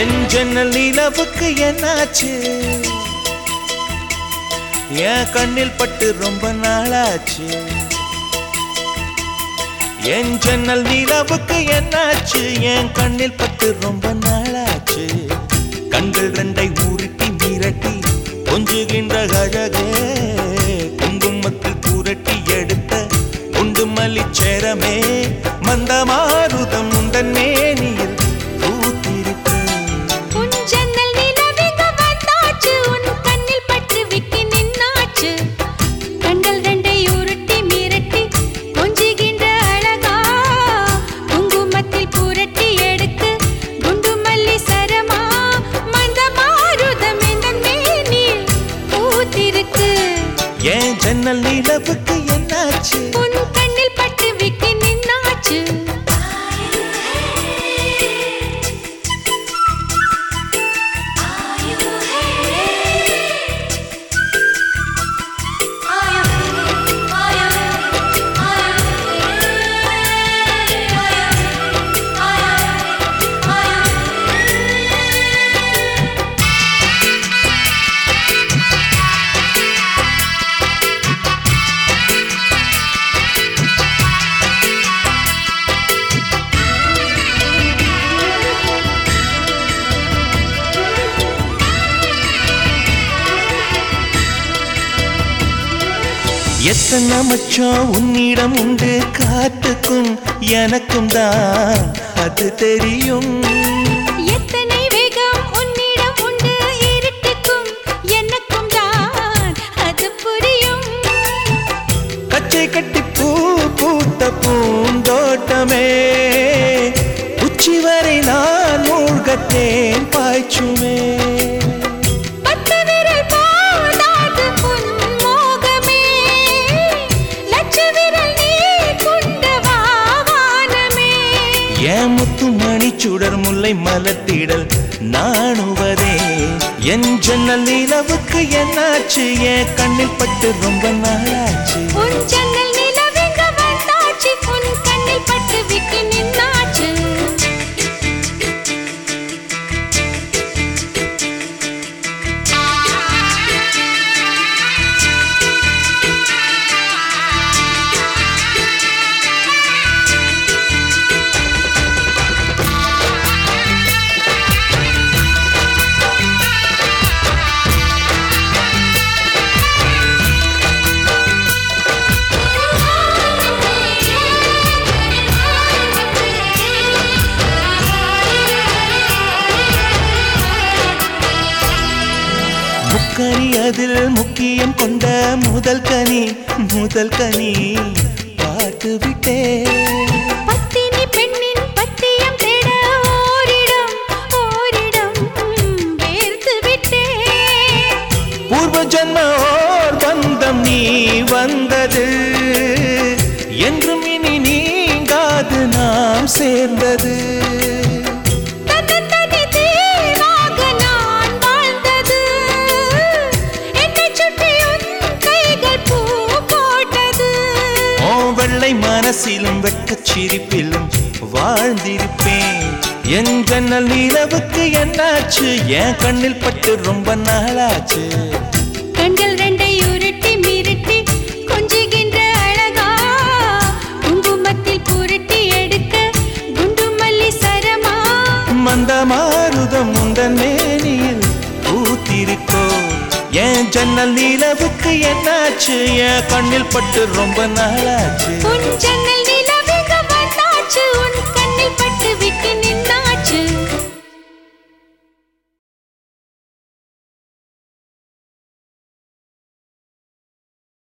என் ஜன்னல் நிலவுக்கு என்னாச்சு? என் கண்ணில் பட்டு ரொம்ப நாளாச்சு. என் ஜன்னல் நிலவுக்கு என்னாச்சு? என் கண்ணில் பட்டு ரொம்ப நாளாச்சு. கண்கள் ரெண்டை உருட்டி மிரட்டி கொஞ்சுகின்ற அழகே. குங்குமத்தில் புரட்டி எடுத்த குண்டு மல்லிச்சேரமே மந்த மாருதம் உந்தன் மேனியில் எத்தனை மச்சம் உன்னிடம் உண்டு காத்துக்கும் எனக்கும் தான். அது தெரியும். எத்தனை வேகம் உன்னிடம் உண்டு இருட்டுக்கும் எனக்கும் தான். அது புரியும். கச்சை கட்டி பூ பூத்த பூந்தோட்டமே உச்சி வரை நான் மூழ்கத்தேன் பாய்ச்சுமே. ஏன் முத்து மணி சுடர் முல்லை மலத்திடல் நாணுவதே. என் ஜன்னல் நிலவுக்கு என்னாச்சு? என் கண்ணில் பட்டு ரொம்ப நாளாச்சு. முக்கனி அதில் முக்கியம் கொண்ட முதல் கனி முதல் கனி. பார்த்து விட்டேன் பத்தினி பெண்ணின் பத்தியம் தேட ஓரிடம் ஓரிடம் வேர்த்து விட்டேன் பூர்வ ஜன்ம ஓர் பந்தம் நீ வந்தது. என்றும் இனி நீங்காது நாம் சேர்ந்தது. மனசிலும் வெட்கச் சிரிப்பிலும் வாழ்ந்திருப்பேன். என் கண்ணல் நிலவுக்கு என்னாச்சு? என் கண்ணில் பட்டு ரொம்ப நாளாச்சு. கண்கள் என் ஜன்னல் நீலவுக்கு என்னாச்சு? என் கண்ணில் பட்டு ரொம்ப நாளாச்சு.